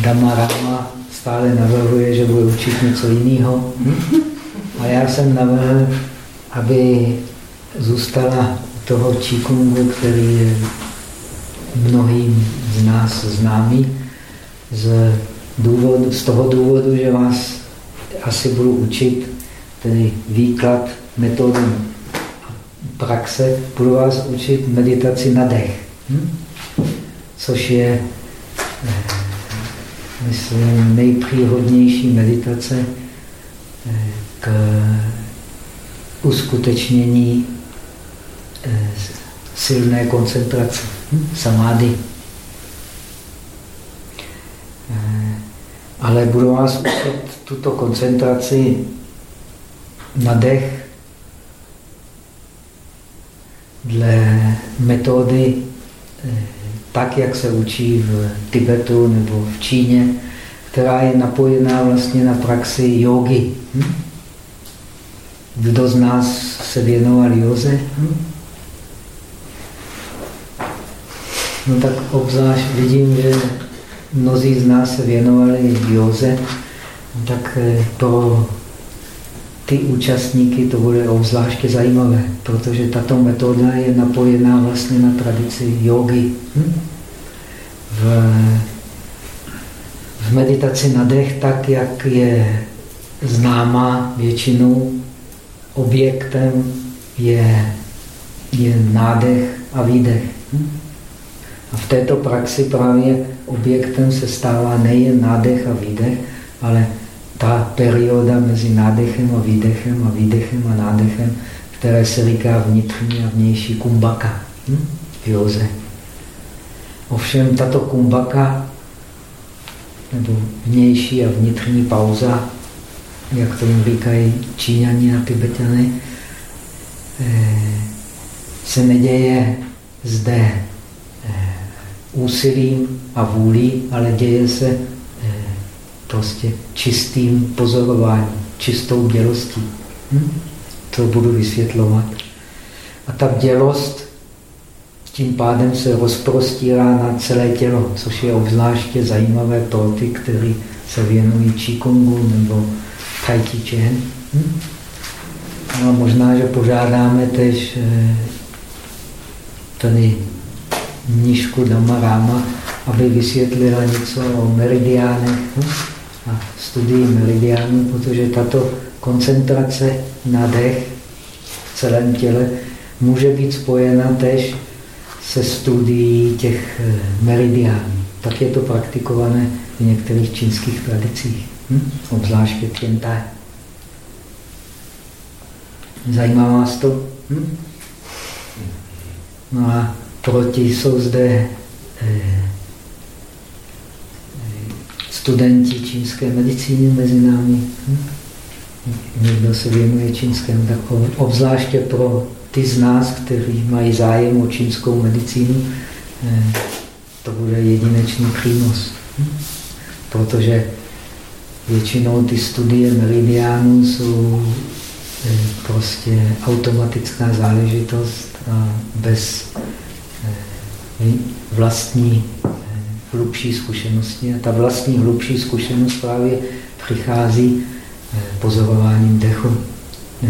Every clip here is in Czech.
Dama Rama stále navrhuje, že bude učit něco jiného. A já jsem navrhl, aby zůstala toho Qigongu, který je mnohým z nás známý, z, důvodu, z toho důvodu, že vás asi budu učit tedy výklad metodem praxe, budu vás učit meditaci na dech, hm? což je, eh, myslím, nejpříhodnější meditace eh, k uskutečnění eh, silné koncentrace, hm? samády. Ale budu vás učit tuto koncentraci na dech dle metody eh, tak, jak se učí v Tibetu nebo v Číně, která je napojená vlastně na praxi jogy. Hm? Kdo z nás se věnoval józe? Hm? No tak obzvlášť vidím, že mnozí z nás se věnovali józe, tak eh, pro ty účastníky to bude obzvláště zajímavé, protože tato metoda je napojená vlastně na tradici jogy. Hm? V, v meditaci na dech, tak jak je známá většinou, objektem je, je nádech a výdech. Hm? A v této praxi právě objektem se stává nejen nádech a výdech, ale ta perioda mezi nádechem a výdechem a výdechem a nádechem, které se říká vnitřní a vnější kumbaka hm? v józe. Ovšem tato kumbaka, nebo vnější a vnitřní pauza, jak tomu říkají Číňani a Tibetany, eh, se neděje zde eh, úsilím a vůlí, ale děje se prostě čistým pozorováním, čistou bělostí. Hm? To budu vysvětlovat. A ta bělost tím pádem se rozprostírá na celé tělo, což je obzvláště zajímavé pro ty, kteří se věnují Qigongу nebo Tai Chi Chuan. Hm? No a možná, že požádáme tež eh, tady mnížku Dama Rama, aby vysvětlila něco o meridiánech. Hm? A studii meridiánů, protože tato koncentrace na dech v celém těle může být spojena tež se studií těch eh, meridiánů. Tak je to praktikované v některých čínských tradicích, hm? obzvláště Tientai. Zajímá vás to? Hm? No a proti jsou zde eh, studenti čínské medicíny mezi námi. Hm? Někdo se věnuje čínskému, tak obzvláště pro ty z nás, kteří mají zájem o čínskou medicínu, eh, to bude jedinečný přínos. Hm? Protože většinou ty studie meridiánů jsou eh, prostě automatická záležitost a bez eh, vlastní hlubší zkušenosti. A ta vlastní hlubší zkušenost právě přichází eh, pozorováním dechu.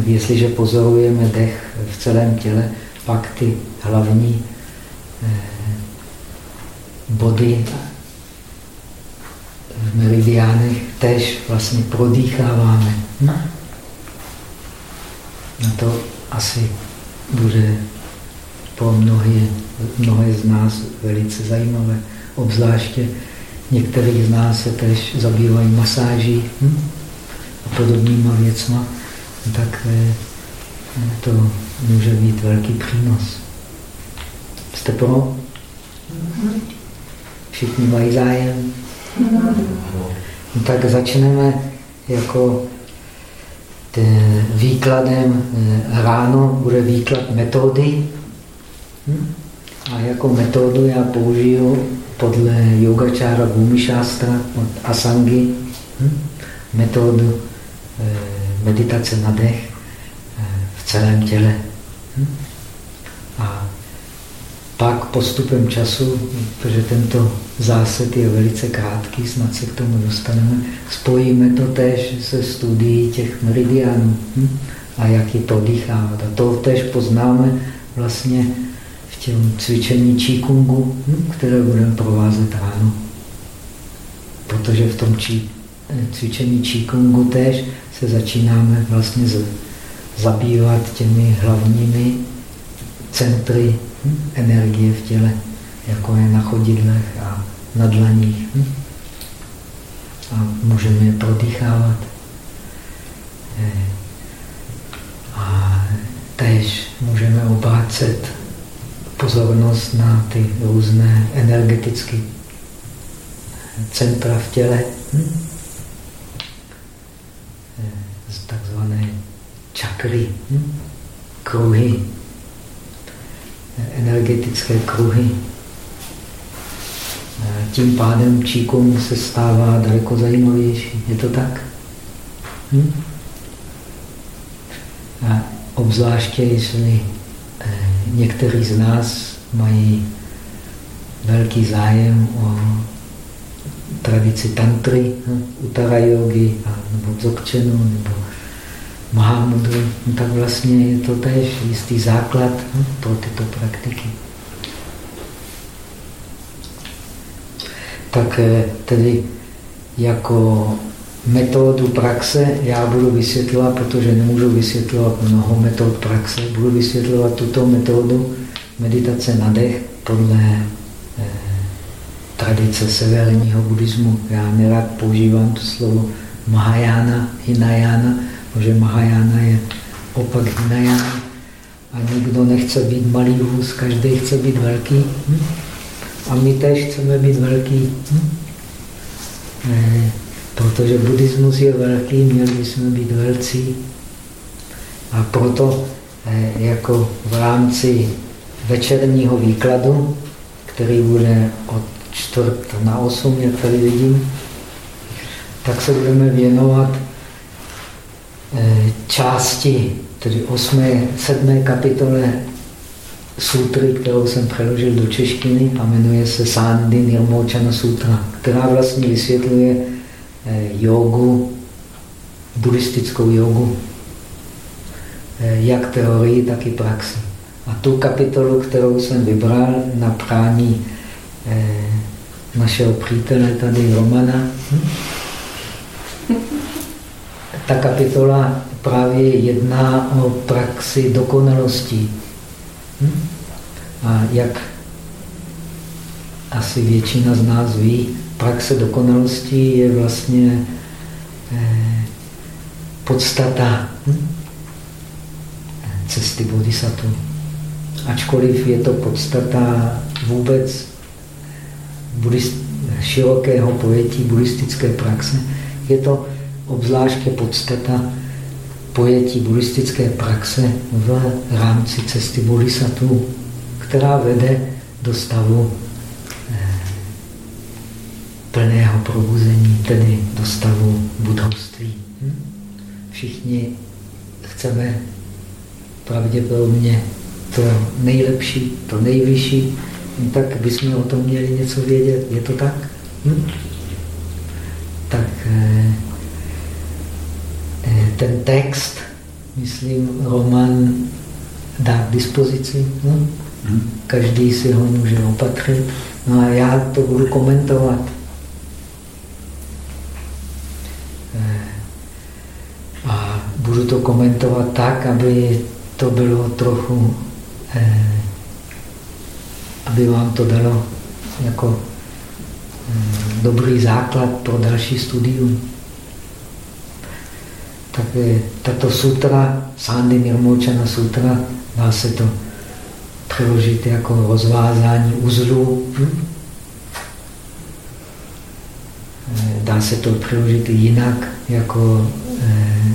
Jestliže pozorujeme dech v celém těle, pak ty hlavní eh, body v meridiánech tež vlastně prodýcháváme. Hm? Na to asi bude pro mnohé, mnohé z nás velice zajímavé obzvláště některých z nás se tež zabývají masáží hm? a podobnýma věcma, tak eh, to může být velký přínos. Jste pro? Všichni mají zájem? No, tak začneme jako výkladem eh, ráno bude výklad metody. Hm? A jako metodu já použiju podle yogačára Bhumišástra od Asangi hm? metodu eh, meditace na dech eh, v celém těle. Hm? A pak postupem času, protože tento zásad je velice krátký, snad se k tomu dostaneme, spojíme to tež se studií těch meridianů hm? a jak je prodýchávat. A to tež poznáme vlastně těm cvičení Qigongу, hm? které budeme provázet ráno. Protože v tom či, cvičení Qigongу tež se začínáme vlastně z, zabývat těmi hlavními centry hm? energie v těle, jako je na chodidlech a na dlaních. Hm? A můžeme je prodýchávat. Eh, a tež můžeme obrácet pozornost na ty různé energetické centra v těle. Hm? Eh, z takzvané čakry, hm? kruhy energetické kruhy. Tím pádem Qigong se stává daleko zajímavější. Je to tak? Hm? A obzvláště, jestli eh, někteří z nás mají velký zájem o tradici tantry, hm? utara yogi, nebo dzogčenu, nebo Mahamudru, no tak vlastně je to tež jistý základ no, pro tyto praktiky. Tak eh, tedy jako metodu praxe já budu vysvětlovat, protože nemůžu vysvětlovat mnoho metod praxe, budu vysvětlovat tuto metodu meditace na dech podle eh, tradice severního buddhismu. Já nerad používám to slovo Mahayana, Hinayana, protože Mahajana je opak Hinayana a nikdo nechce být malý vůz, každý chce být velký. Hm? A my tež chceme být velký. Hm? E, protože buddhismus je velký, měli bychom být velcí. A proto e, jako v rámci večerního výkladu, který bude od čtvrt na osm, jak tady vidím, tak se budeme věnovat Eh, části, tedy osmé, sedmé kapitole sutry, kterou jsem přeložil do češtiny a jmenuje se Sandy Nirmochana Sutra, která vlastně vysvětluje eh, jogu, buddhistickou jogu, eh, jak teorii, tak i praxi. A tu kapitolu, kterou jsem vybral na prání našeho přítele tady Romana, hm? ta kapitola právě jedná o praxi dokonalosti. Hm? A jak asi většina z nás ví, praxe dokonalosti je vlastně eh, podstata hm? cesty bodhisattva. Ačkoliv je to podstata vůbec buddhist, širokého pojetí buddhistické praxe, je to obzvláště podstata pojetí buddhistické praxe v rámci cesty bodhisattva, která vede do stavu plného probuzení, tedy do stavu budovství. Hm? Všichni chceme pravděpodobně to nejlepší, to nejvyšší, tak bychom o tom měli něco vědět. Je to tak? Hm? Tak eh, Eh, ten text, myslím, Roman dá k dispozici. No? Hmm. Každý si ho může opatřit. No a já to budu komentovat. Eh, a budu to komentovat tak, aby to bylo trochu, eh, aby vám to dalo jako dobrý základ pro další studium tak tato sutra, Sandy Nirmochana sutra, dá se to přeložit jako rozvázání uzlů. Hm? Eh, dá se to přeložit jinak, jako eh,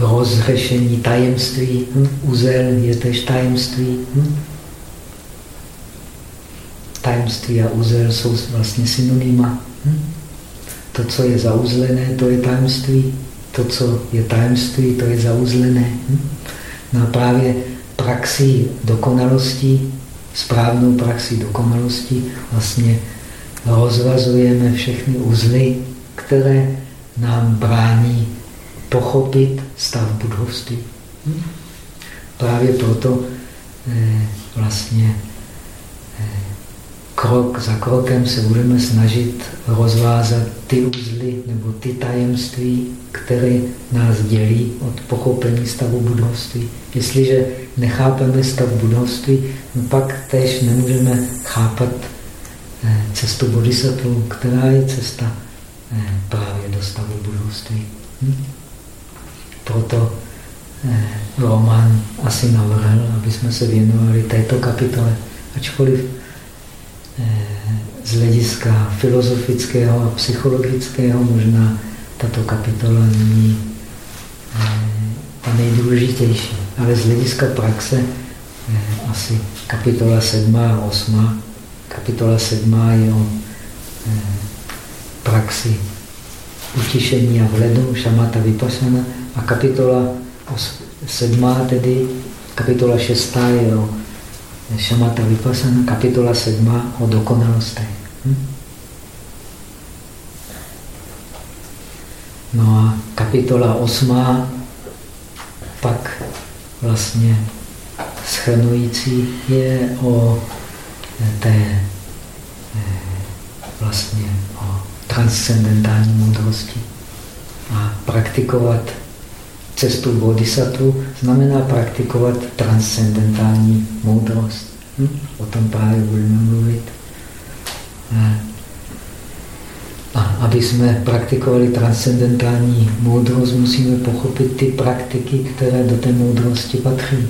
rozřešení tajemství. Hm? Uzel je tež tajemství. Hm? Tajemství a uzel jsou vlastně synonyma. Hm? To, co je zauzlené, to je tajemství to, co je tajemství, to je zauzlené. Hm? No a právě praxí dokonalostí správnou praxi dokonalosti vlastně rozvazujeme všechny uzly, které nám brání pochopit stav budovství. Hm? Právě proto eh, vlastně eh, krok za krokem se budeme snažit rozvázat ty uzly nebo ty tajemství, které nás dělí od pochopení stavu budovství. Jestliže nechápeme stav budovství, no pak tež nemůžeme chápat eh, cestu bodhisattva, která je cesta právě do stavu budovství. Hm? Proto eh, Roman asi navrhl, aby jsme se věnovali této kapitole, ačkoliv eh, z hlediska filozofického a psychologického možná tato kapitola není eh, ta nejdůležitější, ale z hlediska praxe asi kapitola 7 a 8. Kapitola 7 je o praxi utišení a vhledu, šamata vypasana a kapitola sedmá, tedy kapitola šestá je o šamata vypasana, kapitola sedmá o dokonalostech. Hm? No a kapitola osmá pak vlastně schrnující je o té vlastně o transcendentální moudrosti. A praktikovat cestu bodhisattva znamená praktikovat transcendentální moudrost. Hm? O tom právě budeme mluvit. A aby jsme praktikovali transcendentální moudrost, musíme pochopit ty praktiky, které do té moudrosti patří.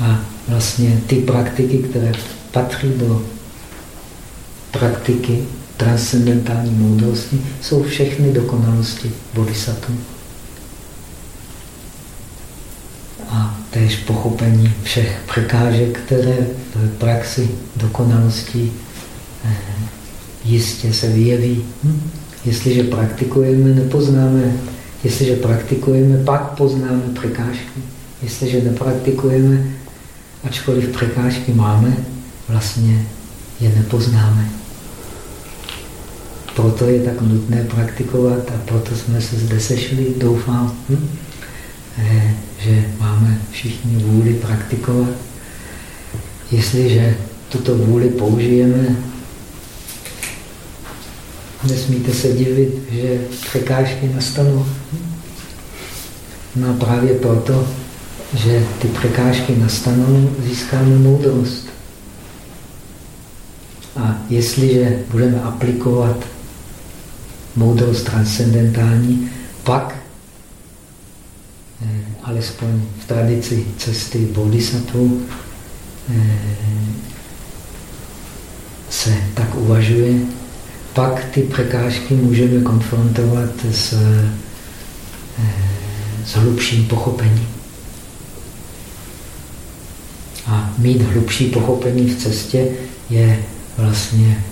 A vlastně ty praktiky, které patří do praktiky transcendentální moudrosti, jsou všechny dokonalosti bodhisattva. A též pochopení všech překážek, které v praxi dokonalosti eh, jistě se vyjeví. Hm? Jestliže praktikujeme, nepoznáme. Jestliže praktikujeme, pak poznáme překážky. Jestliže nepraktikujeme, ačkoliv překážky máme, vlastně je nepoznáme. Proto je tak nutné praktikovat a proto jsme se zde sešli, doufám, hm? Že máme všichni vůli praktikovat. Jestliže tuto vůli použijeme, nesmíte se divit, že překážky nastanou. No a právě proto, že ty překážky nastanou, získáme moudrost. A jestliže budeme aplikovat moudrost transcendentální, pak alespoň v tradici cesty bodhisattva eh, se tak uvažuje, pak ty překážky můžeme konfrontovat s, eh, s hlubším pochopením. A mít hlubší pochopení v cestě je vlastně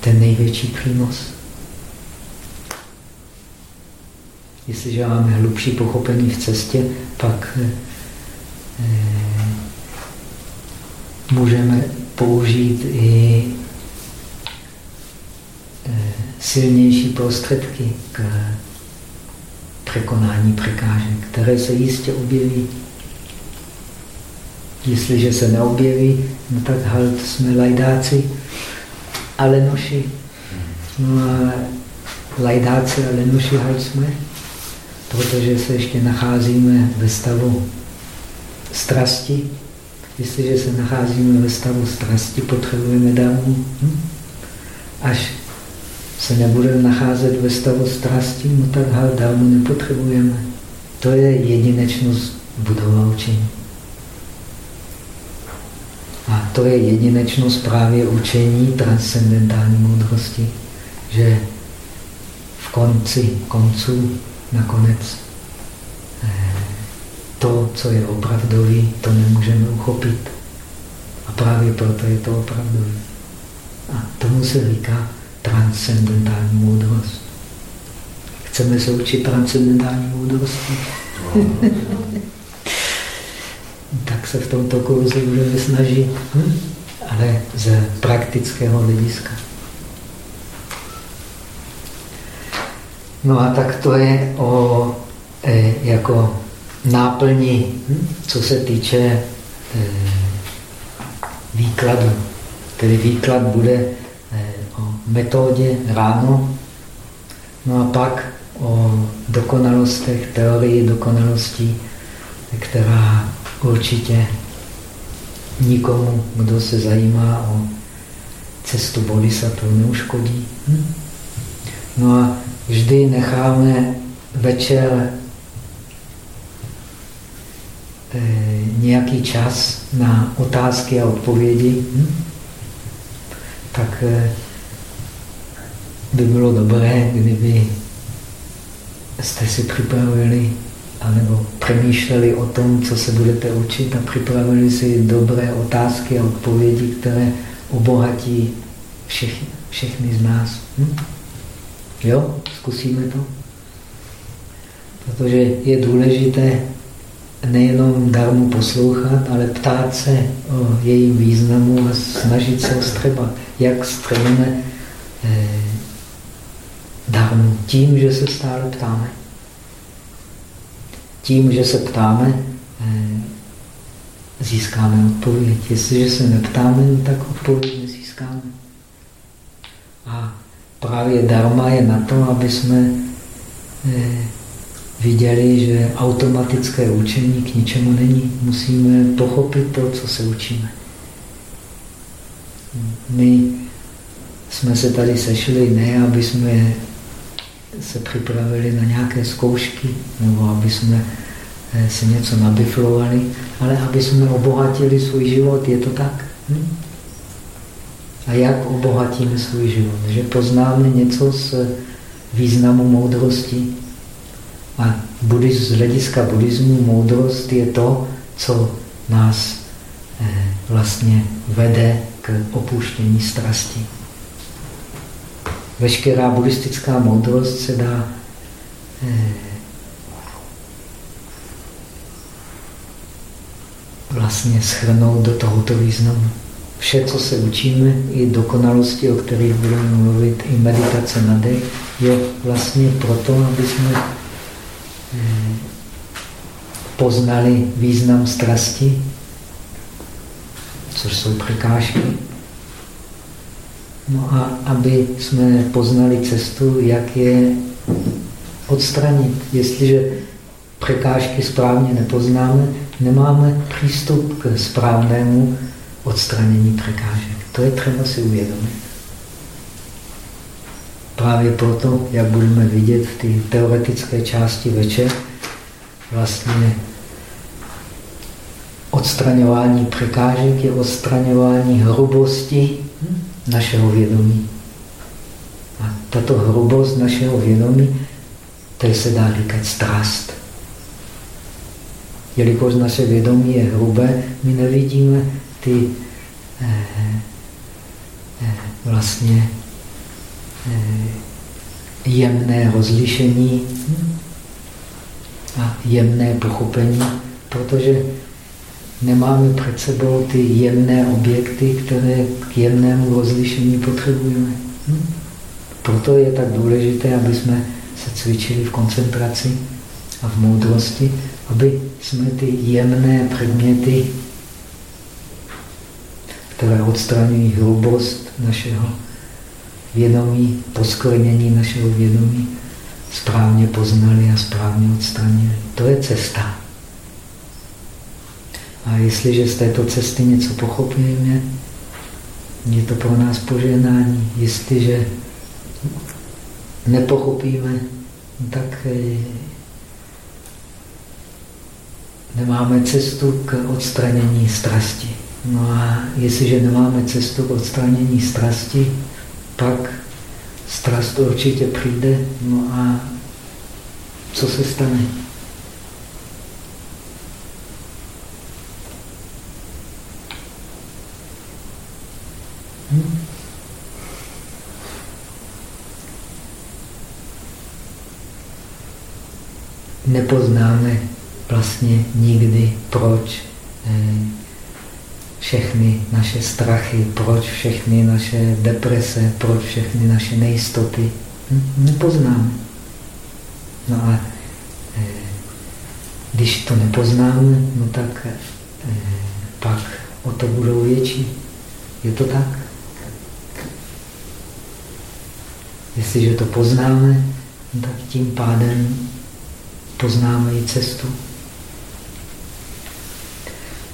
ten největší přínos. Jestliže máme hlubší pochopení v cestě, pak eh, eh, můžeme použít i eh, silnější prostředky k překonání překážek, které se jistě objeví. Jestliže se neobjeví, no tak halt jsme lajdáci a lenoši. No a lajdáci a lenoši halt jsme protože se ještě nacházíme ve stavu strasti. Jestliže se nacházíme ve stavu strasti, potřebujeme dámu. Hm? Až se nebudeme nacházet ve stavu strasti, no tak dámu nepotřebujeme. To je jedinečnost budova učení. A to je jedinečnost právě učení transcendentální moudrosti, že v konci konců nakonec eh, to, co je opravdový, to nemůžeme uchopit. A právě proto je to opravdový. A tomu se říká transcendentální moudrost. Chceme se učit transcendentální moudrosti? tak se v tomto kurzu budeme snažit, hm? ale z praktického hlediska. No a tak to je o e, jako náplní, hm? co se týče e, výkladu. Tedy výklad bude e, o metodě ráno, no a pak o dokonalostech, teorii dokonalostí, která určitě nikomu, kdo se zajímá o cestu bodhisattva, neuškodí. Hm? No a vždy necháme večer eh, nějaký čas na otázky a odpovědi, hm? tak eh, by bylo dobré, kdyby jste si připravili anebo přemýšleli o tom, co se budete učit a připravili si dobré otázky a odpovědi, které obohatí všechny, všechny z nás. Hm? Jo, zkusíme to. Protože je důležité nejenom darmu poslouchat, ale ptát se o jejím významu a snažit se o střeba. Jak střebíme eh, darmu? Tím, že se stále ptáme. Tím, že se ptáme, eh, získáme odpověď. Jestliže se neptáme, tak odpověď nezískáme. A právě dharma je na to, aby jsme eh, viděli, že automatické učení k ničemu není. Musíme pochopit to, co se učíme. My jsme se tady sešli ne, aby jsme se připravili na nějaké zkoušky, nebo aby jsme eh, si něco nabiflovali, ale aby jsme obohatili svůj život. Je to tak? Hm? A jak obohatíme svůj život? Že poznáme něco z významu moudrosti. A z hlediska buddhismu moudrost je to, co nás eh, vlastně vede k opuštění strasti. Veškerá buddhistická moudrost se dá eh, vlastně schrnout do tohoto významu vše, co se učíme, i dokonalosti, o kterých budeme mluvit, i meditace na dech, je vlastně proto, aby jsme eh, poznali význam strasti, což jsou překážky. No a aby jsme poznali cestu, jak je odstranit. Jestliže překážky správně nepoznáme, nemáme přístup k správnému odstranění překážek. To je třeba si uvědomit. Právě proto, jak budeme vidět v té teoretické části večer, vlastně odstraňování překážek je odstraňování hrubosti našeho vědomí. A tato hrubost našeho vědomí, to se dá říkat strast. Jelikož naše vědomí je hrubé, my nevidíme ty eh, eh, vlastně eh, jemné rozlišení a jemné pochopení, protože nemáme před sebou ty jemné objekty, které k jemnému rozlišení potřebujeme. Hm? Proto je tak důležité, aby jsme se cvičili v koncentraci a v moudrosti, aby jsme ty jemné předměty které odstraňují hrubost našeho vědomí, poskvrnění našeho vědomí, správně poznali a správně odstranili. To je cesta. A jestliže z této cesty něco pochopíme, je to pro nás požehnání. Jestliže nepochopíme, tak eh, nemáme cestu k odstranění strasti. No a jestliže nemáme cestu k odstranění strasti, pak strast určitě přijde. No a co se stane? Hm? Nepoznáme vlastně nikdy, proč eh, všechny naše strachy, proč všechny naše deprese, proč všechny naše nejistoty. Hm? Nepoznáme. No a eh, když to nepoznáme, no tak pak o to budou větší. Je to tak? Jestliže to poznáme, tak tím pádem poznáme i cestu.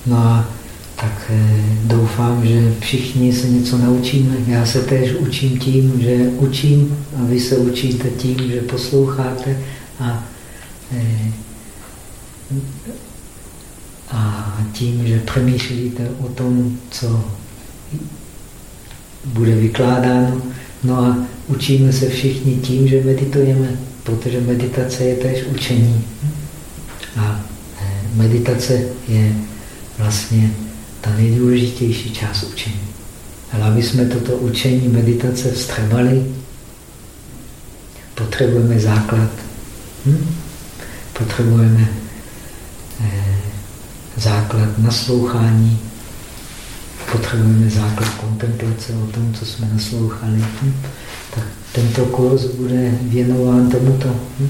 No a tak eh, doufám, že všichni se něco naučíme. Já se též učím tím, že učím a vy se učíte tím, že posloucháte a, eh, a tím, že přemýšlíte o tom, co bude vykládáno. No a učíme se všichni tím, že meditujeme, protože meditace je též učení. A eh, meditace je vlastně ta nejdůležitější část učení. Ale aby jsme toto učení meditace vstřebali, potřebujeme základ. Hm? Potřebujeme eh, základ naslouchání, potřebujeme základ kontemplace o tom, co jsme naslouchali. Hm? Tak tento kurz bude věnován tomuto. Hm?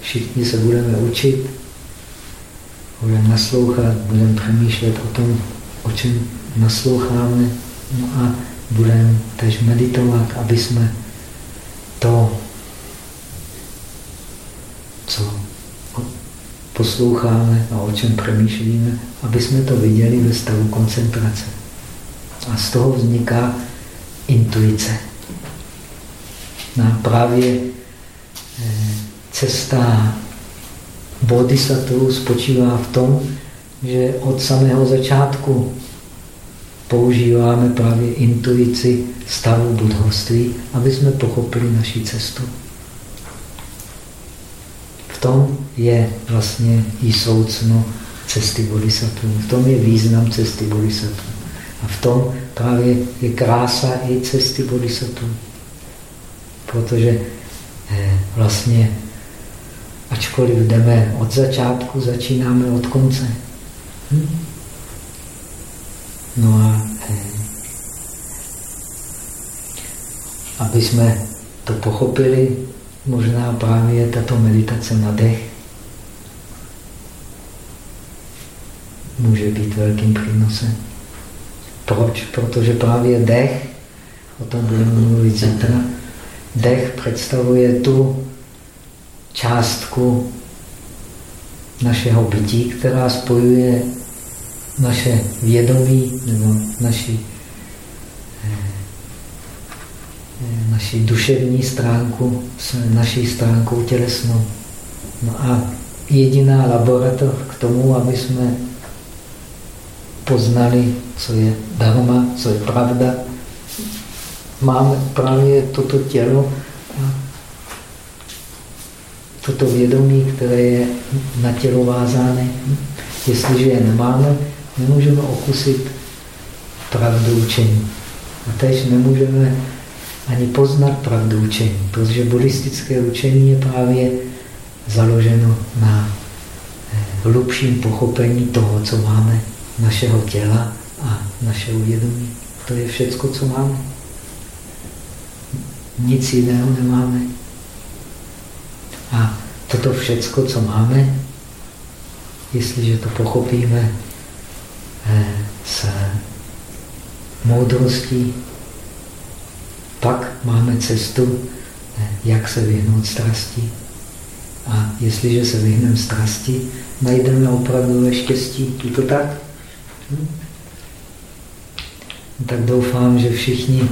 Všichni se budeme učit, budeme naslouchat, budeme přemýšlet o tom, o čem nasloucháme, no a budeme tež meditovat, aby jsme to, co posloucháme a o čem přemýšlíme, aby jsme to viděli ve stavu koncentrace. A z toho vzniká intuice. No a právě eh, cesta bodhisattva spočívá v tom, že od samého začátku používáme právě intuici stavu budhoství, aby jsme pochopili naši cestu tom je vlastně i soucno cesty bodhisattva. V tom je význam cesty bodhisattva. A v tom právě je krása i cesty bodhisattva. Protože eh, vlastně, ačkoliv jdeme od začátku, začínáme od konce. Hm? No a eh, aby jsme to pochopili, možná právě tato meditace na dech může být velkým přínosem. Proč? Protože právě dech, o tom budeme mluvit zítra, dech představuje tu částku našeho bytí, která spojuje naše vědomí nebo naši naši duševní stránku s naší stránkou tělesnou. No a jediná laboratoř k tomu, aby jsme poznali, co je dharma, co je pravda, máme právě toto tělo toto vědomí, které je na tělo vázáné. Jestliže je nemáme, nemůžeme okusit pravdu učení. A tež nemůžeme ani poznat pravdu učení, protože buddhistické učení je právě založeno na eh, hlubším pochopení toho, co máme, našeho těla a našeho vědomí. To je všecko, co máme. Nic jiného nemáme. A toto všecko, co máme, jestliže to pochopíme eh, s moudrostí, pak máme cestu, eh, jak se vyhnout strasti. A jestliže se vyhneme strasti, najdeme opravdu štěstí. Je to tak? Hm? Tak doufám, že všichni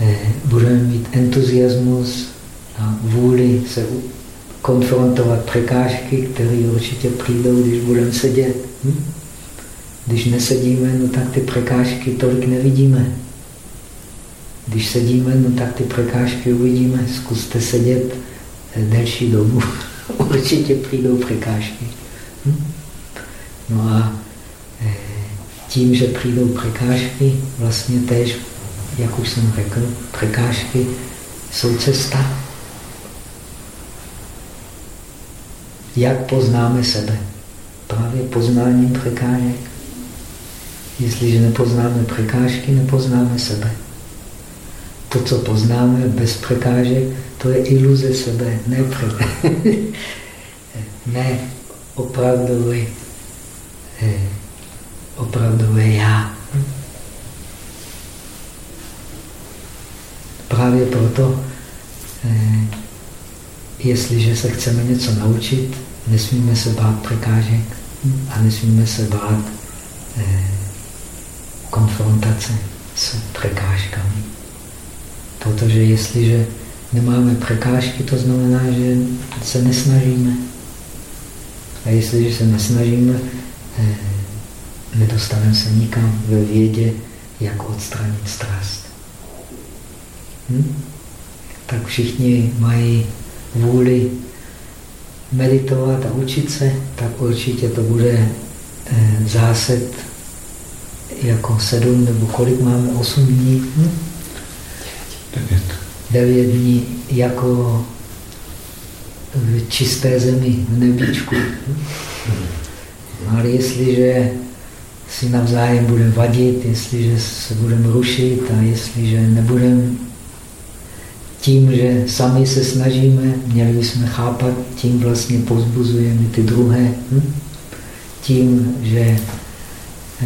eh, budeme mít entuziasmus a vůli se konfrontovat překážky, které určitě přijdou, když budeme sedět. Hm? Když nesedíme, no tak ty překážky tolik nevidíme. Když sedíme, no tak ty překážky uvidíme. Zkuste sedět eh, delší dobu. Určitě přijdou překážky. Hm? No a eh, tím, že přijdou překážky, vlastně tež, jak už jsem řekl, překážky jsou cesta. Jak poznáme sebe? Právě poznáním překážek. Jestliže nepoznáme překážky, nepoznáme sebe. To, co poznáme bez překážek, to je iluze sebe, ne, ne opravdové, eh, opravdové já. Právě proto, eh, jestliže se chceme něco naučit, nesmíme se bát překážek a nesmíme se bát eh, konfrontace s překážkami. Protože jestliže nemáme překážky, to znamená, že se nesnažíme. A jestliže se nesnažíme, eh, nedostaneme se nikam ve vědě, jak odstranit strast. Hm? Tak všichni mají vůli meditovat a učit se, tak určitě to bude eh, zásad jako sedm nebo kolik máme, osm dní? Hm? Devět. Devět dní jako v čisté zemi, v nebíčku. Hm? Ale jestliže si navzájem budeme vadit, jestliže se budeme rušit a jestliže nebudeme tím, že sami se snažíme, měli bychom chápat, tím vlastně pozbuzujeme ty druhé. Hm? Tím, že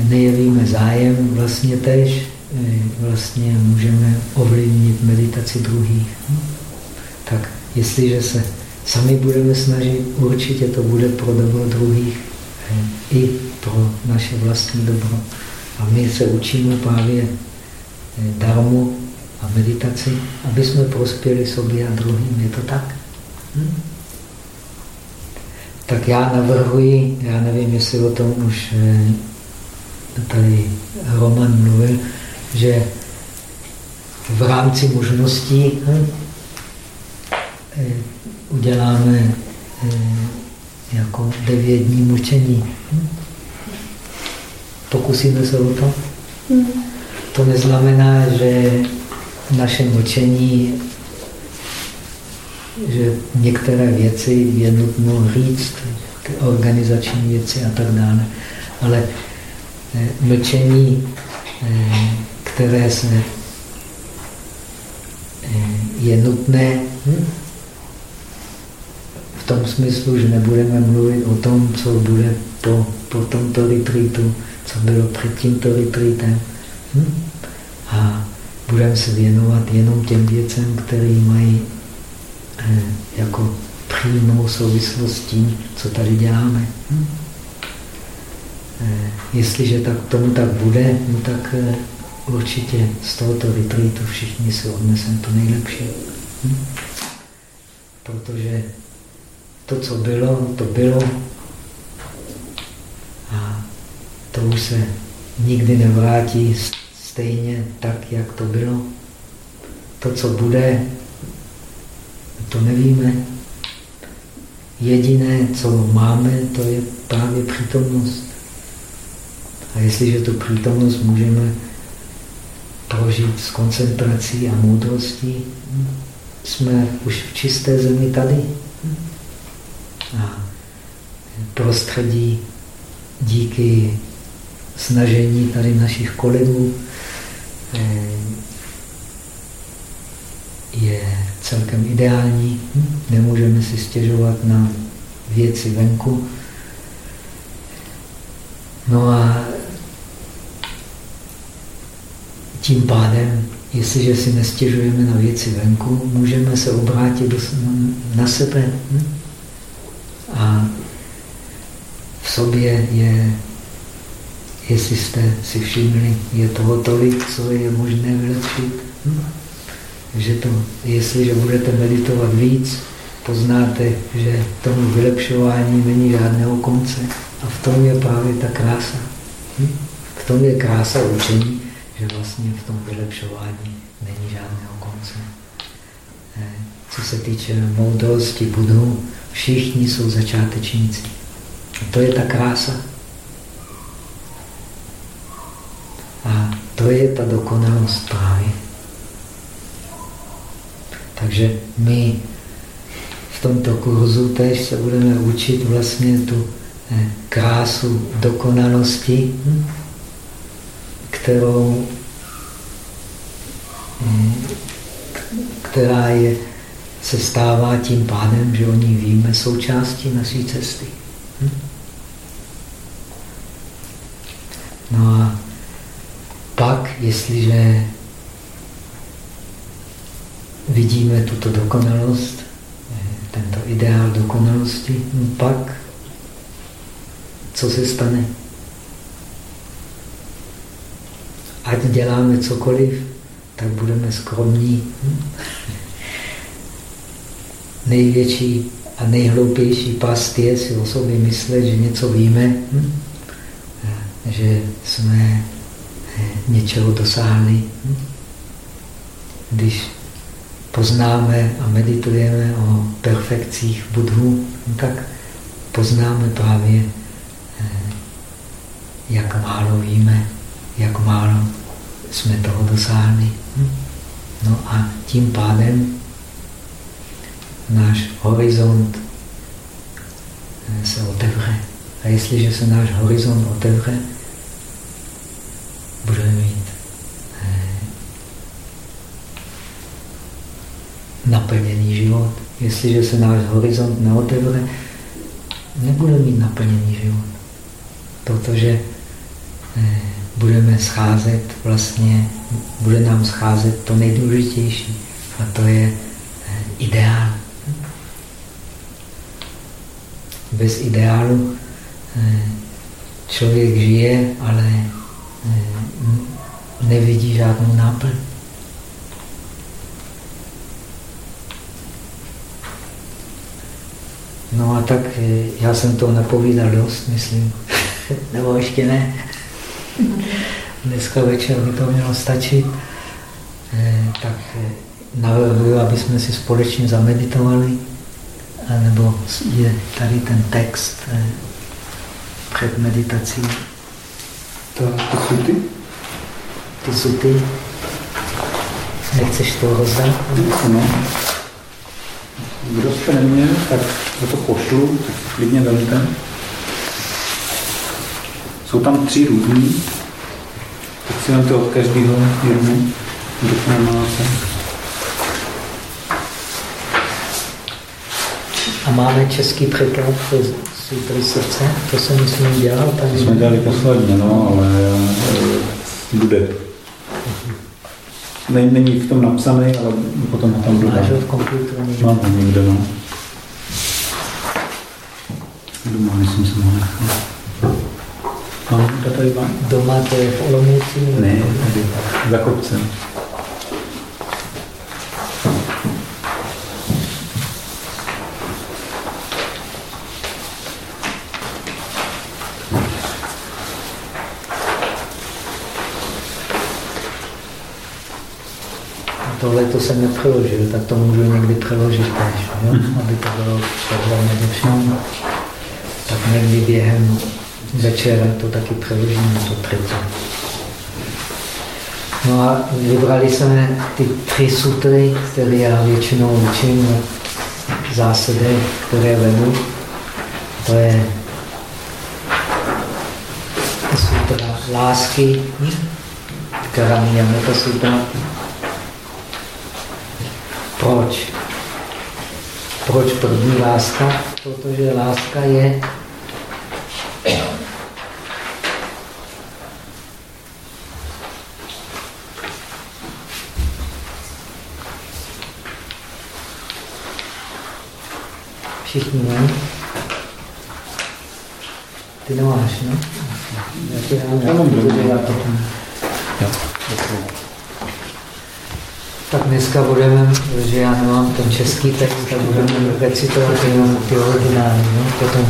nejevíme zájem, vlastně tež eh, vlastně můžeme ovlivnit meditaci druhých. Hm? Tak jestliže se sami budeme snažit, určitě to bude pro dobro druhých eh, i pro naše vlastní dobro. A my se učíme právě eh, darmu a meditaci, aby jsme prospěli sobě a druhým. Je to tak? Hm? Tak já navrhuji, já nevím, jestli o tom už eh, tady Roman mluvil, že v rámci možností hm, eh, uděláme eh, jako devět dní mučení. Hm? Pokusíme se o to? Hmm. To neznamená, že naše mlčení, že některé věci je nutno říct, organizační věci a tak dále. Ale eh, mlčení, eh, které se eh, je nutné hm? v tom smyslu, že nebudeme mluvit o tom, co bude po, po tomto retreatu, co bylo před tímto retreatem. Hm? A budeme se věnovat jenom těm věcem, které mají eh, jako přímou souvislost s tím, co tady děláme. Hm? Eh, jestliže tak, tomu tak bude, no tak eh, určitě z tohoto retreatu všichni si odneseme to nejlepší. Hm? Protože to, co bylo, to bylo a to už se nikdy nevrátí stejně tak, jak to bylo. To, co bude, to nevíme. Jediné, co máme, to je právě přítomnost. A jestliže tu přítomnost můžeme prožít s koncentrací a moudrostí, jsme už v čisté zemi tady. A prostředí díky snažení tady našich kolegů je celkem ideální. Nemůžeme si stěžovat na věci venku. No a tím pádem, jestliže si nestěžujeme na věci venku, můžeme se obrátit na sebe. A v sobě je Jestli jste si všimli, je toho tolik, co je možné vylepšit. Hm? Že to, jestliže budete meditovat víc, poznáte, že tomu vylepšování není žádného konce. A v tom je právě ta krása. Hm? V tom je krása učení, že vlastně v tom vylepšování není žádného konce. Eh, co se týče moudrosti Budhu, všichni jsou začátečníci. A to je ta krása. To je ta dokonalost právě. Takže my v tomto kurzu tež se budeme učit vlastně tu eh, krásu dokonalosti, hm, kterou, hm, která je, se stává tím pádem, že o ní víme součástí naší cesty. Hm? No a jestliže vidíme tuto dokonalost, tento ideál dokonalosti, no pak co se stane? Ať děláme cokoliv, tak budeme skromní. Největší a nejhloupější past je si o sobě myslet, že něco víme, že jsme něčeho dosáhli. Když poznáme a meditujeme o perfekcích Budhu, tak poznáme právě, eh, jak málo víme, jak málo jsme toho dosáhli. No a tím pádem náš horizont eh, se otevře. A jestliže se náš horizont otevře, budeme mít naplněný život. Jestliže se náš horizont neotevře, nebude mít naplněný život. Protože budeme scházet vlastně, bude nám scházet to nejdůležitější a to je ideál. Bez ideálu člověk žije, ale nevidí žádnou náplň. No a tak eh, já jsem to napovídal dost, myslím. Nebo ještě ne. Dneska večer by to mělo stačit. Eh, tak eh, navrhuji, aby jsme si společně zameditovali. Nebo je tady ten text před meditací. To, to jsou ty? Ty jsou ty. Nechceš to rozdat? No. Kdo jste neměl, tak za to pošlu, tak si klidně vemte. Jsou tam tři různý, tak si vemte od každého jednu, kdo to nemáte. A máme český překlad Sutry srdce, to jsem myslím dělal. Tady jsme dělali posledně, no, ale e, bude. Není v tom napsaný, ale potom ho tam dodám. Máš ho v komputeru? Mám ho někde, no. Doma, myslím, jsem ho nechal. Mám to tady mám. Doma to je v Olomouci? Ne, tady, za kopcem. tohle to jsem nepřeložil, tak to můžu někdy přeložit tež, jo? Mhm. aby to bylo do všem. Tak někdy během večera to taky přeložím to třetí. No a vybrali jsme ty tři sutry, které já většinou učím zásady, které vedu. To je sutra lásky, Karamiyamata sutra, proč? Proč první láska? Protože láska je Všichni ne? Ty nemáš, ne? Já ti dám, já, já, já to... Jo, tak dneska budeme, protože já nemám ten český text, tak budeme recitovat jenom ty originály. No? Potom.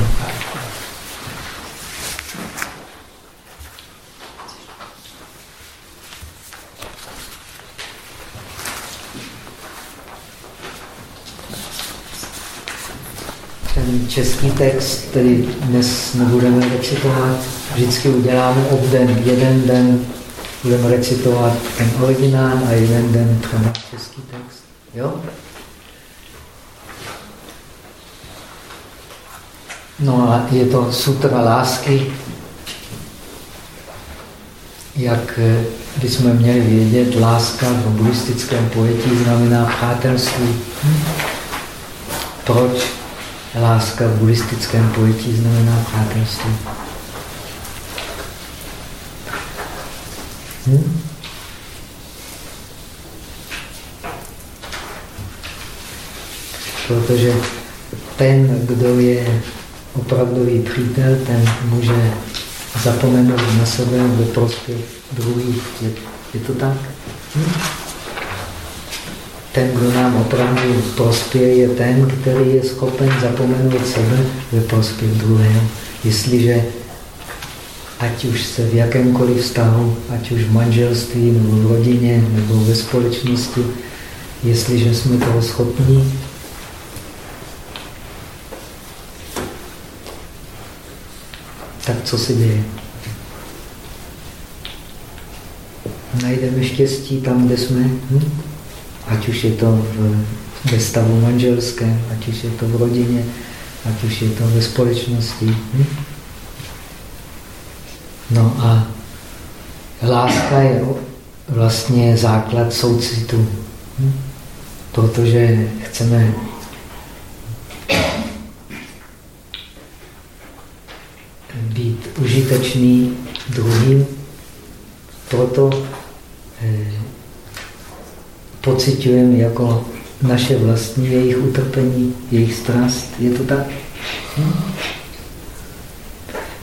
Ten český text, který dnes nebudeme recitovat, vždycky uděláme obden, jeden den budeme recitovat ten originál a jeden den třeba český text. Jo? No a je to sutra lásky, jak eh, bychom měli vědět, láska v buddhistickém pojetí znamená přátelství. Hm? Proč láska v buddhistickém pojetí znamená přátelství? Hm? Protože ten, kdo je opravdový přítel, ten může zapomenout na sebe ve prospěch druhých. Je, je to tak? Hm? Ten, kdo nám opravdu prospěje, je ten, který je schopen zapomenout sebe ve prospěch druhého. Jestliže ať už se v jakémkoliv vztahu, ať už v manželství, nebo v rodině, nebo ve společnosti, jestliže jsme toho schopni, tak co se děje? Najdeme štěstí tam, kde jsme, hm? ať už je to v, ve stavu manželském, ať už je to v rodině, ať už je to ve společnosti. Hm? No a láska je vlastně základ soucitu, hm? protože chceme být užitečný druhým, proto eh, pocitujeme jako naše vlastní jejich utrpení, jejich strast. Je to tak? Hm?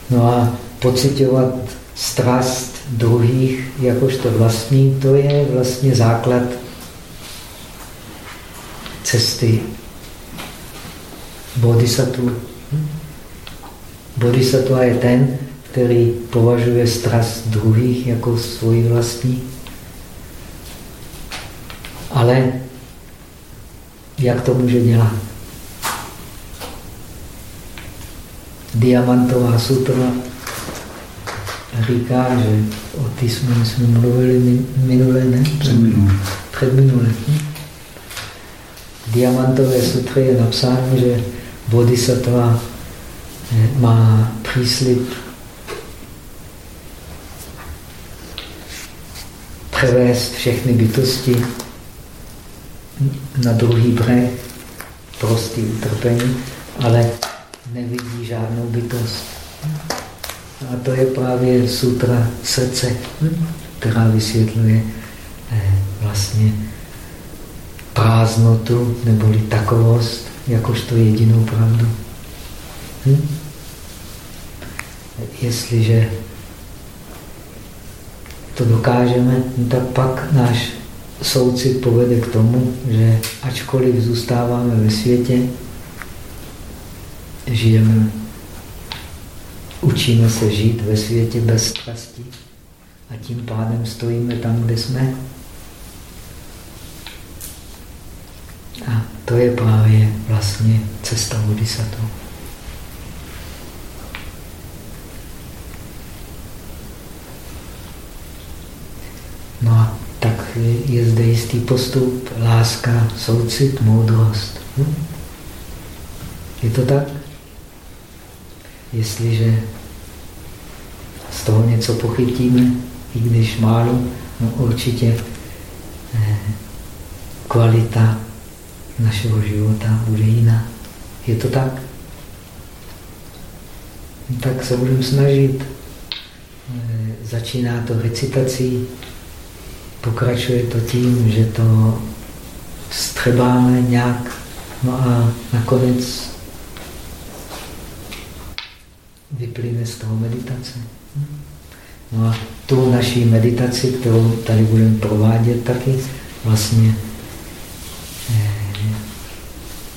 No a pocitovat strast druhých jakožto vlastní, to je vlastně základ cesty bodhisattva. Bodhisattva je ten, který považuje strast druhých jako svoji vlastní. Ale jak to může dělat? Diamantová sutra říká, že o ty jsme, jsme mluvili minule, ne? Předminule. Předminule. Hm? Diamantové sutry je napsáno, že bodhisattva eh, má příslip převést všechny bytosti na druhý břeh, prostý utrpení, ale nevidí žádnou bytost. A to je právě sutra srdce, která vysvětluje eh, vlastně prázdnotu neboli takovost jakožto jedinou pravdu. Hm? Jestliže to dokážeme, no tak pak náš soucit povede k tomu, že ačkoliv zůstáváme ve světě, žijeme, učíme se žít ve světě bez strasti a tím pádem stojíme tam, kde jsme. A to je právě vlastně cesta bodhisattva. No a tak je zde jistý postup, láska, soucit, moudrost. Hm? Je to tak? Jestliže z toho něco pochytíme, i když málo, no určitě eh, kvalita našeho života bude jiná. Je to tak? Tak se budeme snažit. Eh, začíná to recitací pokračuje to tím, že to střebáme nějak, no a nakonec vyplyne z toho meditace. No a tu naší meditaci, kterou tady budeme provádět taky, vlastně eh,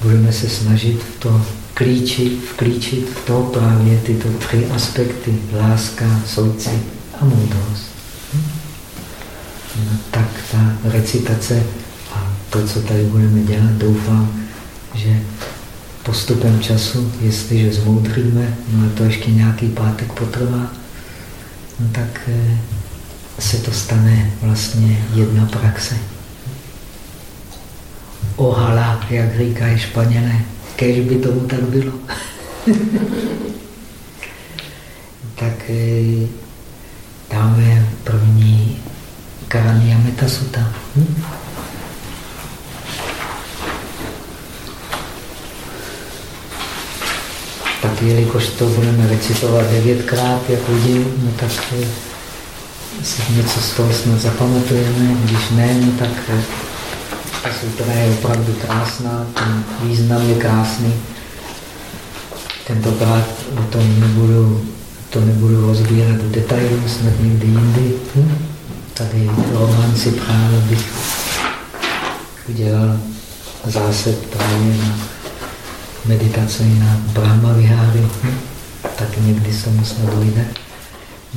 budeme se snažit v to klíčit, vklíčit v to právě tyto tři aspekty. Láska, soucit a moudrost tak ta recitace a to, co tady budeme dělat, doufám, že postupem času, jestliže zmoudríme, no a to ještě nějaký pátek potrvá, no tak eh, se to stane vlastně jedna praxe. Ohala, jak říkají Španělé, kež by tomu tak bylo. tak eh, dáme první Karania Metasuta. Hm? Tak jelikož to budeme recitovat devětkrát, jak vidím, no tak eh, si něco z toho snad zapamatujeme, když ne, no tak eh, ta sutra je opravdu krásná, ten význam je krásný. Tentokrát o tom nebudu, to nebudu rozbírat do detailů, snad někdy jindy. Hm? Tady Roman si přál, abych udělal zásad právě na meditaci na Brahma Viháry. Hm? Tak někdy se mu snad dojde.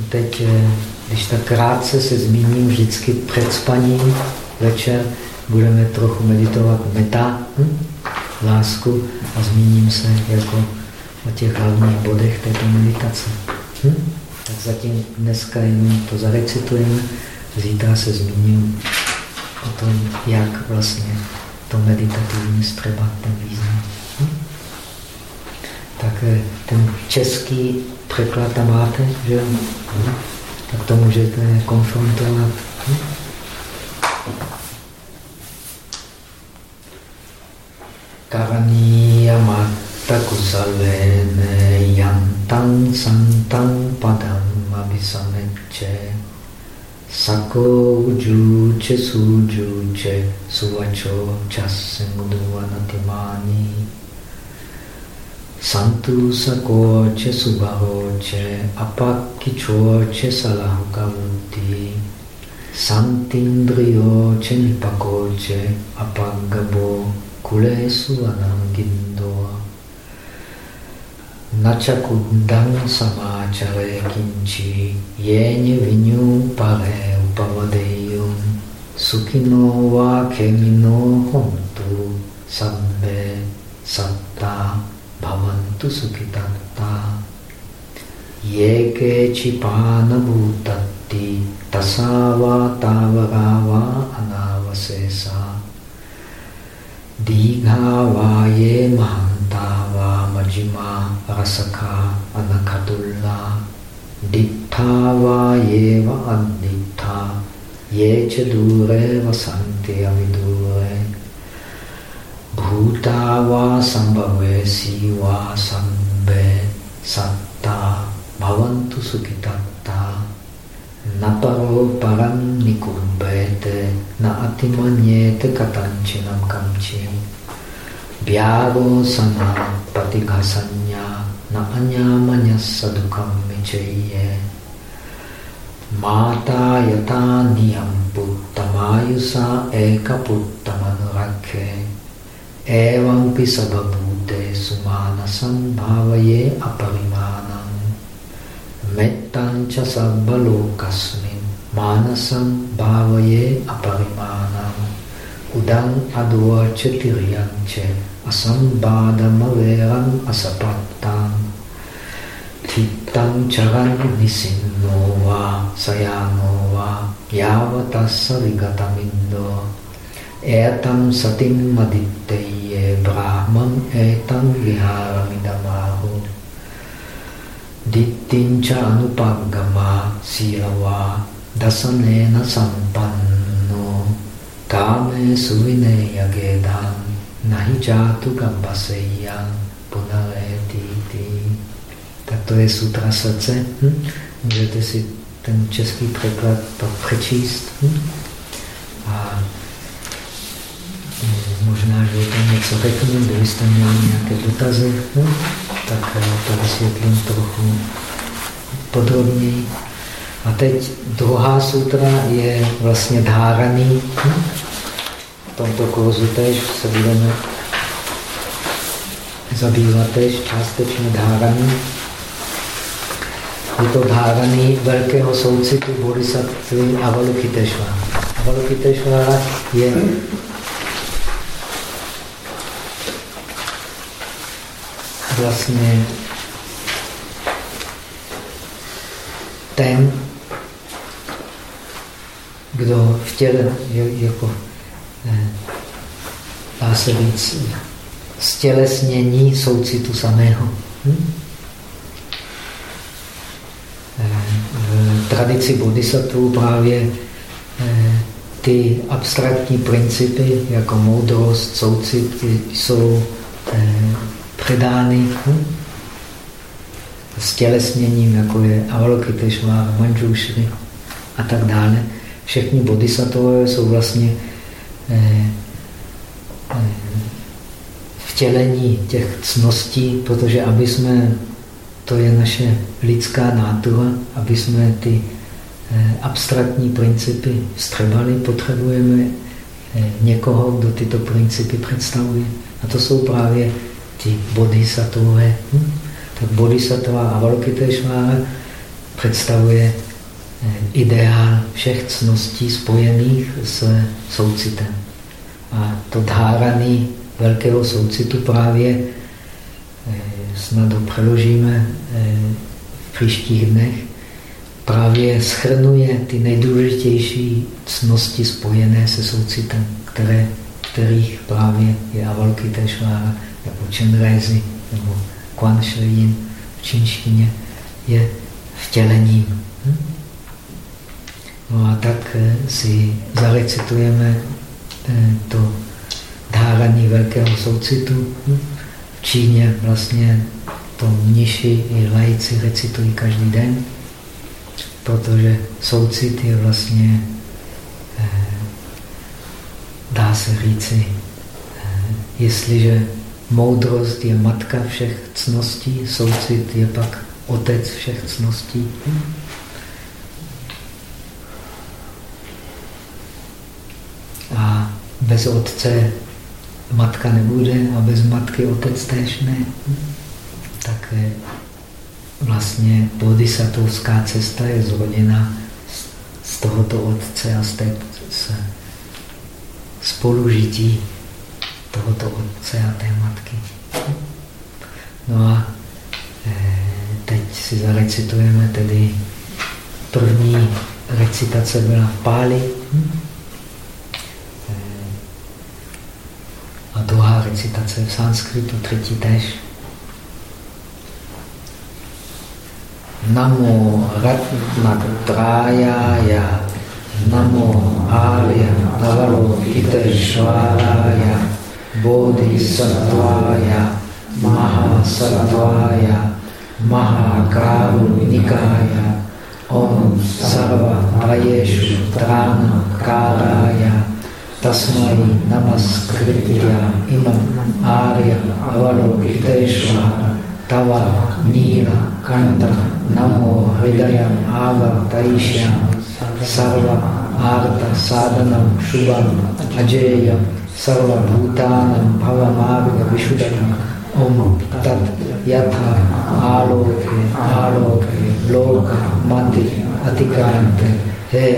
Teď, eh, když tak krátce se zmíním vždycky před spaním večer, budeme trochu meditovat meta, hm? lásku a zmíním se jako o těch hlavních bodech této meditace. Hm? Tak zatím dneska jenom to zarecitujeme, zítra se zmíním o tom, jak vlastně to meditativní střebat ten význam. Tak eh, ten český překlad tam máte, že? Tak to můžete konfrontovat. Hm? Karaniya kusalene yantang santang padam abhisamecce Sako ujuce sujuce suvacho chasse muduvanatimani Santu sakoce subahoce apakkichoce salahukavuti Santindriyoce nipakoce apagabo kulesu anangindo načakundang samachare kinchi yenye vinyu pare upavadeyum sukino va kemino hontu sabbe satta bhavantu sukitatta yeke chipana bhutatti tasava tavarava anavasesa Dīghāvāye mahantāvā majjimā rasakha anakatulla Ditthāvāyeva addittha yecha dure vasanti avidure Bhūtāvā sambhave sīvā sambhe sattā bhavantu sukitattā Naparo param nikumbete na atimanyete katanchinam kamchim. Vyaro sana patighasanya na anyamanya sadukam michaye. Mata yata niyam puttamayusa eka puttamanurake. Evam pisababhute sumanasam bhavaye aparimana. Mettancha sabbalokasmin manasam bhavaye aparimanam udang advacha tiryanche asambadam averam asapattam Thittam charan nisinno va sayano va yavatassa vigatamindo etam satim maditteye brahmam etam viharamidamahu dittincha anupaggama silava dasanena sampanno kame suvineya gedam nahi jatu gambaseyam punareti. Tak to je sutra srdce. Hm? Můžete si ten český překlad pak přečíst. Hm? A možná, že o tom něco řeknu, kdybyste měli nějaké dotazy. Hm? tak to vysvětlím trochu podrobněji. A teď druhá sutra je vlastně dháraný. V tomto kurzu tež se budeme zabývat tež částečně dháraný. Je to dháraný velkého soucitu Bodhisattvy Avalokiteshvara. Avalokiteshvara je vlastně ten, kdo v těle, jako eh, dá se říct, stělesnění soucitu samého. Hm? V tradici bodhisattva právě ty abstraktní principy, jako moudrost, soucit, jsou předány hm? s tělesněním, jako je Avalokiteshvara, Manjushri a tak dále. Všechny bodhisattvové jsou vlastně eh, eh, vtělení těch cností, protože aby jsme, to je naše lidská nátura, aby jsme ty eh, abstraktní principy střebali, potřebujeme někoho, kdo tyto principy představuje. A to jsou právě ty bodhisattvové. Hm? Tak bodhisattva Avalokiteshvara představuje eh, ideál všech cností spojených s soucitem. A to dhárany velkého soucitu právě eh, snad ho přeložíme eh, v příštích dnech, právě schrnuje ty nejdůležitější cnosti spojené se soucitem, které, kterých právě je Avalokiteshvara jako Chenrezi nebo Quan Yin v čínštině je vtělením. Hm? No a tak eh, si zarecitujeme eh, to dárání velkého soucitu. Hm? V Číně vlastně to mniši i lajci recitují každý den, protože soucit je vlastně, eh, dá se říci, jestliže Moudrost je matka všech cností, soucit je pak otec všech cností. A bez otce matka nebude a bez matky otec též ne. Tak vlastně bodhisattvská cesta je zroděna z tohoto otce a z té spolužití tohoto otce a té matky. No a eh, teď si zarecitujeme tedy první recitace byla v Páli eh, a druhá recitace v sanskritu, třetí tež. Namo Ratnatrayaya Namo Arya Navalokiteshvaraya Bodhisattvaya Mahasattvaya Mahakarunikaya Om Sarva Bhayeshu Trana Karaya Tasmai Namaskritya Imam Arya Avalokiteshvara Tava Nila Kanta Namo Hridayam Avartaishyam Sarva Arta Sadhanam Shubham Ajayam सर्वभूतानं भवमार्गविशुद्धम्। ॐ तत् यथा आलोके आलोके लोक मति अतिक्रांत हे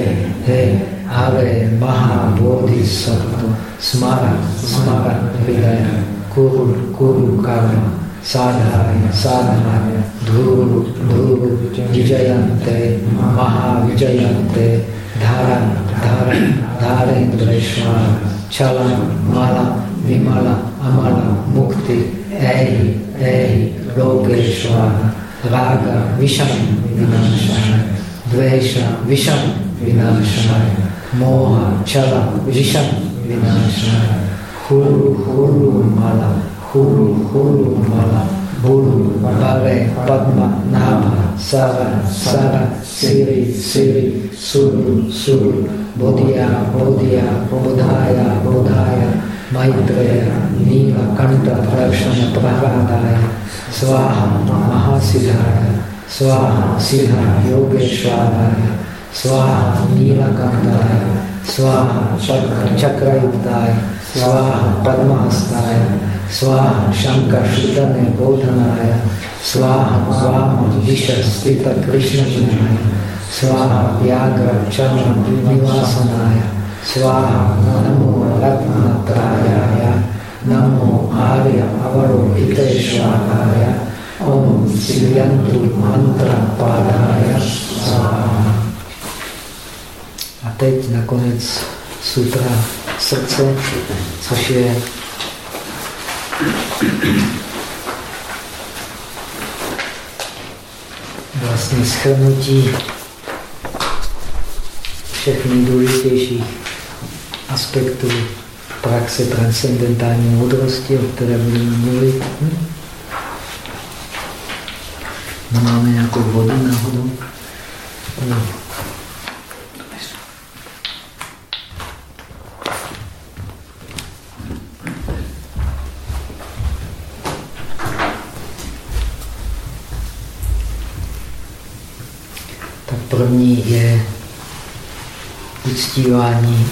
हे, हरे महाबोधिसत्व स्मर स्मर हृदय, कुरु कुरु कर्म साधाय साधाय धूरु धूरु विजयन्ते, महाविजयन्ते। धारण धारण धारेन्द्रेश्वर Chala, Mala, Vimala, Amala, Mukti, Ehi, Ehi, Logeshwara, Raga, Visham, Vinashaya, Dvesha, Visham, Vinashaya, Moha, Chala, Visham, Vinashaya, Hulu, Hulu, Mala, Hulu, Hulu, Mala, Bulu, Bare, Padma, Nama, Sara, Sara, Siri, Siri, Suru, Suru, Bodhya, Bodhya, Bodhaya, Bodhaya, Maitreya, Nila, Kanta, Prakshana, Prahradaya, Swaha, Mahasidhaya, Swaha, Siddha, Yogeshwaraya, Swaha, Nila Kantaya, Swaha, Chakrayuktaya, Swaha, Padmahastaya, Svaha Shankar Shridane Bodhanaya, Svaha Vama Visha Stita Krishna Svaha Vyagra Chana Nivasanaya, Svaha Namo Ratna Trayaya, Namo Arya Avalokiteshvaraya, Om Silyantu Mantra Padaya Svaha. A teď nakonec sutra srdce, což je vlastně schrnutí všech nejdůležitějších aspektů praxe transcendentální moudrosti, o které budeme mluvit. Hm? Máme nějakou vodu náhodou? No. Tak první je uctívání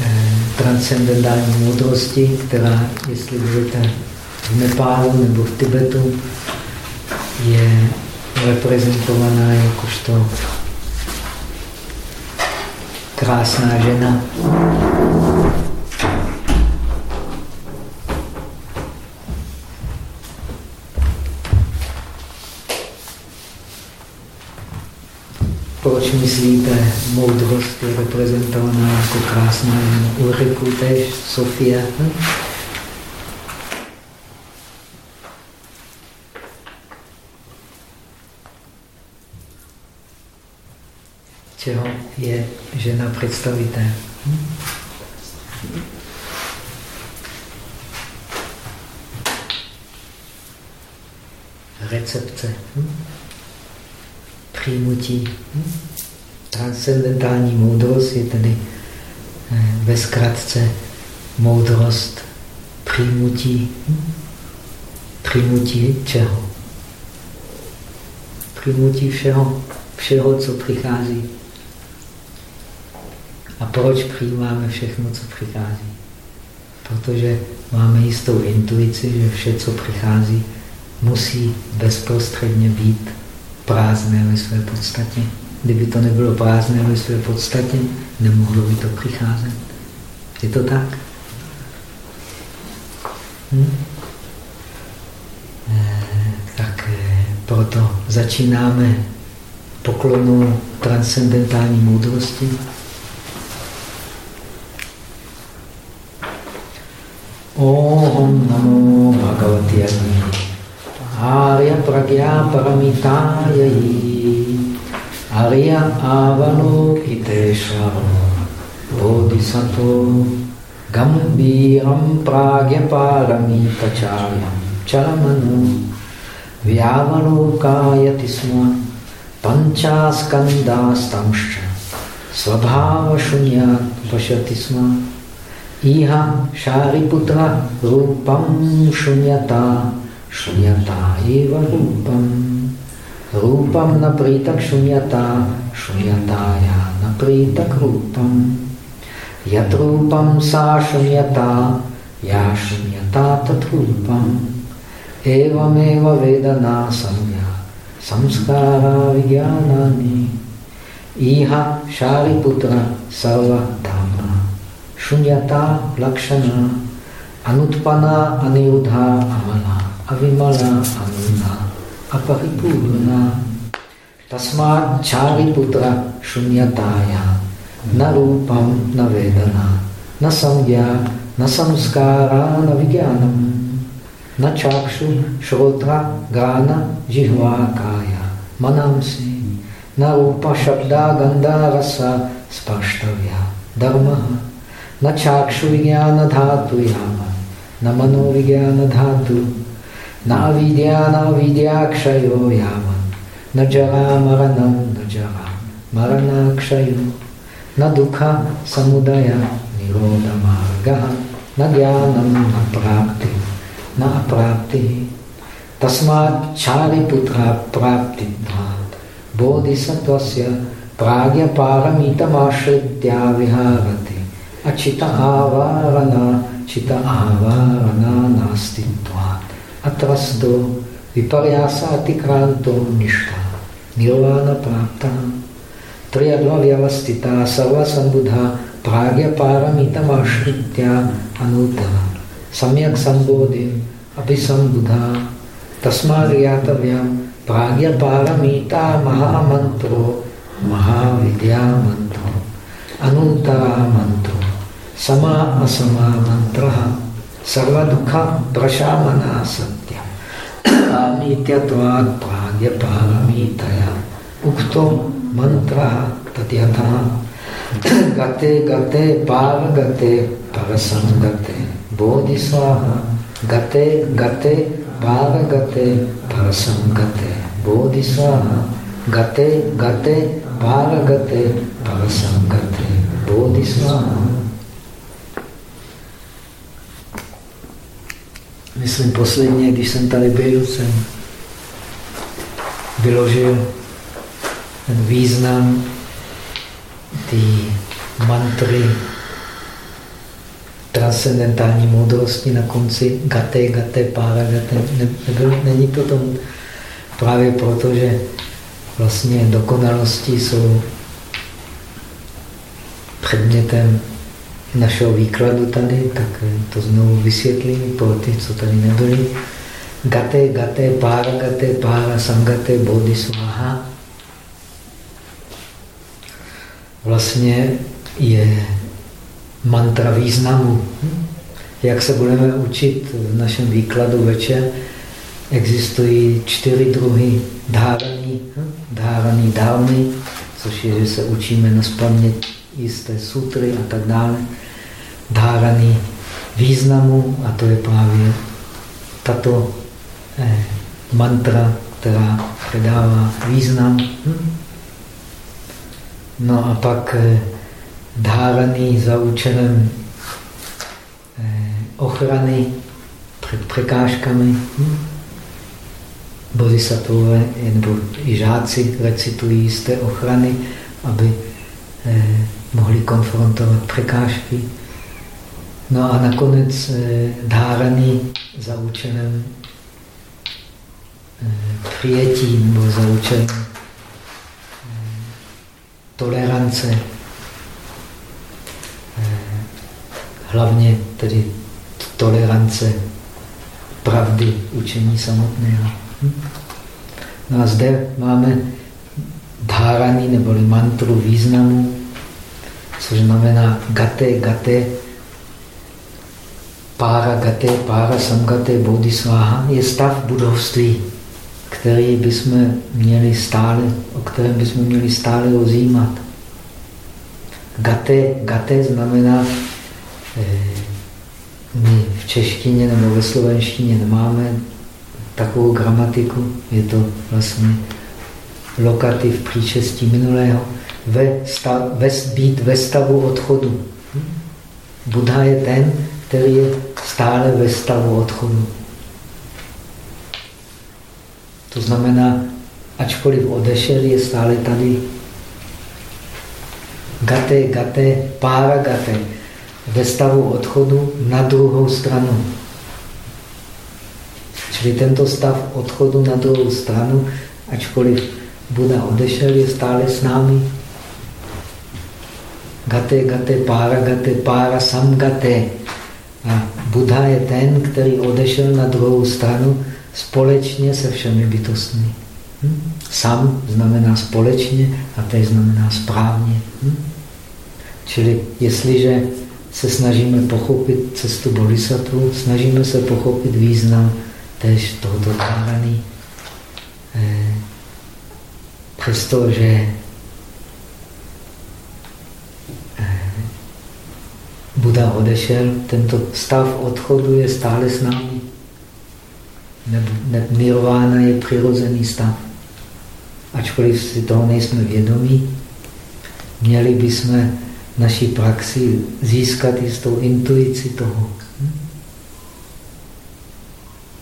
eh, transcendentální moudrosti, která, jestli budete v Nepálu nebo v Tibetu je reprezentovaná jakožto krásná žena. Myslíte, moudrost je reprezentovaná jako krásná? Ulriku tež, Sofia. Hm? čeho je žena představitel. Recepce. Hm? Přijmutí. Hm? Transcendentální moudrost je tedy eh, ve zkratce moudrost přijmutí. Přijmutí čeho? Přijmutí všeho, všeho, co přichází. A proč přijímáme všechno, co přichází? Protože máme jistou intuici, že vše, co přichází, musí bezprostředně být prázdné ve své podstatě. Kdyby to nebylo prázdné ve své podstatě, nemohlo by to přicházet. Je to tak? Hm? E, tak e, proto začínáme poklonu transcendentální moudrosti. Om namo bhagavati Arya pragya paramita yayi Hariya avano kiteshvaro bodhisato gambiram pragyaparamitacharyam chalamanu vyavaloka sma panchaskandastanscha svabhavashunya pashati sma iha shariputra rupam shunyata shunyata eva rupam Rupam Napritak Shunyata Shunyataya Napritak Rupam. Yat Rupam Sa Shunyata Ya Shunyata Tat Rupam. Evameva Vedana Samya Samskara Vijnanani Iha Shariputra Sarva Dhamma Shunyata Lakshana Anutpana Anirudha Amala Avimala Anuna a paripurna. Tasmá čáry putra šunyatája, na rupam, na vedana, na samdhya, na samskára, na vigyánam, na čákšu, šrotra, gána, žihvá, kája, manamsi, na rupa, šabda, ganda, rasa, spaštavya, dharma na čákšu vigyána dhatu yama, na mano vigyána dhatu Návidya, návidya, kšajo, jáma. Najara, maranam, najara. Marana, kšajo. Na ducha, samudaya, niroda, marga, Na dhyánam, na prápti. Na prápti. Tasmát čáli putra prápti. Bodhisattvasya pragya paramita mashritya viharati. Achita avarana, chita avarana nastitva. Atrasdo viparyasa atikranto nishta. Nirvana prapta. Triyadva vyavastita sarva sambudha pragya paramitam ashritya anutana. Samyak sambodhim abhisambudha. Tasmadriyatavyam pragya paramita mahamantro mahavidya mantro. Anuttara mantro. Sama asama mantra सर्व दुख प्रशामना सत्यम आमित्यत्वात् प्राग्यपारमीतया उक्तो मंत्र तद्यतः गते गते पारगते गते बोधिस्वाहा। गते गते पारगते गते बोधिस्वाहा। गते गते पाव गते परसंगते बोधिस्वाहा। Myslím posledně, když jsem tady byl, jsem vyložil ten význam té mantry transcendentální moudrosti na konci gate, gate, pára, gate. Ne, nebyl, není to tom právě proto, že vlastně dokonalosti jsou předmětem našeho výkladu tady, tak to znovu vysvětlím pro ty, co tady nebyli. Gate, gate, pára, gate, pára, sangate, bodhisvaha. Vlastně je mantra významu. Jak se budeme učit v našem výkladu večer, existují čtyři druhy dáraný, dáraný dálny, což je, že se učíme na spaměť jisté sutry a tak dále, dáraný významu a to je právě tato eh, mantra, která předává význam. No a pak eh, dáraný za účelem eh, ochrany před překážkami. Hm? Bodhisattvové nebo i žáci recitují jisté ochrany, aby eh, mohli konfrontovat překážky. No a nakonec eh, dáraný za účelem eh, přijetí nebo za účelem eh, tolerance. Hlavně tedy tolerance pravdy učení samotného. Hm? No a zde máme dáraný neboli mantru významu, což znamená gate, gate, pára gate, pára samgate, bodhisváha, je stav budovství, který bychom měli stále, o kterém bychom měli stále rozjímat. Gate, gate znamená, eh, my v češtině nebo ve slovenštině nemáme takovou gramatiku, je to vlastně lokativ příčestí minulého, ve stav, ve, být ve stavu odchodu. Buddha je ten, který je stále ve stavu odchodu. To znamená, ačkoliv odešel, je stále tady. Gate, gate, pára gate. Ve stavu odchodu na druhou stranu. Čili tento stav odchodu na druhou stranu, ačkoliv Buda odešel, je stále s námi. Gate, gate, pára, gate, pára, sam gate. A Buddha je ten, který odešel na druhou stranu společně se všemi bytostmi. Hm? Sam znamená společně a teď znamená správně. Hm? Čili jestliže se snažíme pochopit cestu bodhisattva, snažíme se pochopit význam též tohoto dárany. Eh, přestože Buda odešel, tento stav odchodu je stále s námi. Nirvána je přirozený stav. Ačkoliv si toho nejsme vědomí, měli bychom naší praxi získat jistou intuici toho.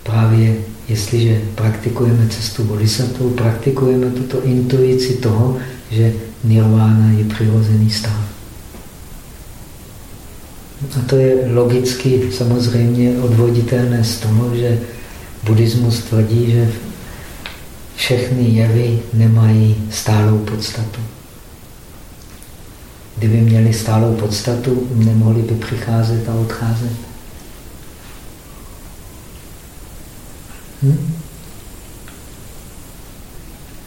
Právě jestliže praktikujeme cestu bodhisattva, praktikujeme tuto intuici toho, že nirvána je přirozený stav. A to je logicky samozřejmě odvoditelné z toho, že buddhismus tvrdí, že všechny jevy nemají stálou podstatu. Kdyby měli stálou podstatu, nemohli by přicházet a odcházet. Hm?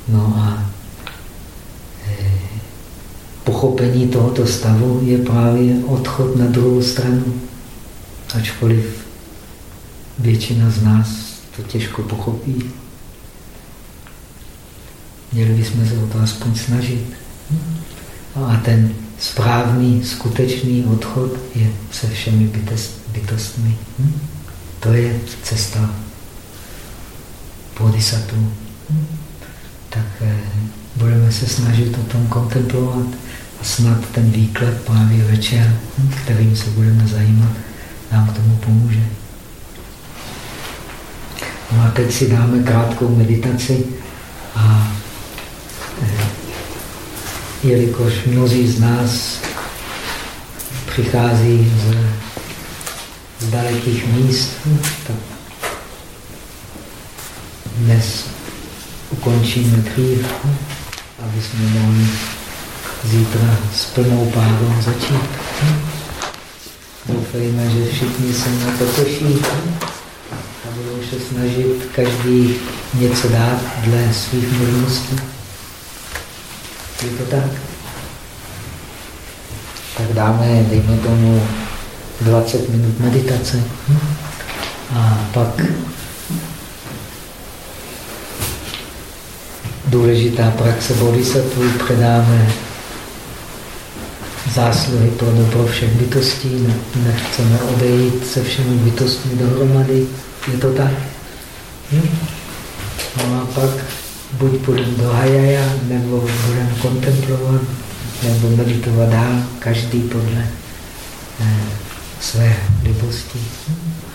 No a pochopení tohoto stavu je právě odchod na druhou stranu. Ačkoliv většina z nás to těžko pochopí. Měli bychom se o to aspoň snažit. No a ten správný, skutečný odchod je se všemi bytostmi. To je cesta bodhisattva. Tak eh, budeme se snažit o tom kontemplovat a snad ten výklad právě večer, kterým se budeme zajímat, nám k tomu pomůže. No a teď si dáme krátkou meditaci a eh, jelikož mnozí z nás přichází z, z dalekých míst, tak dnes ukončíme dřív, aby jsme mohli zítra s plnou párou začít. Doufejme, že všichni se na to těší a budou se snažit každý něco dát dle svých možností. Je to tak? Tak dáme, dejme tomu, 20 minut meditace a pak důležitá praxe bodhisattva předáme zásluhy pro dobro všech bytostí, nechceme odejít se všemi bytostmi dohromady. Je to tak? Hm? No a pak buď půjdeme do hajaja, nebo budeme kontemplovat, nebo meditovat dál, každý podle eh, své libosti. Hm?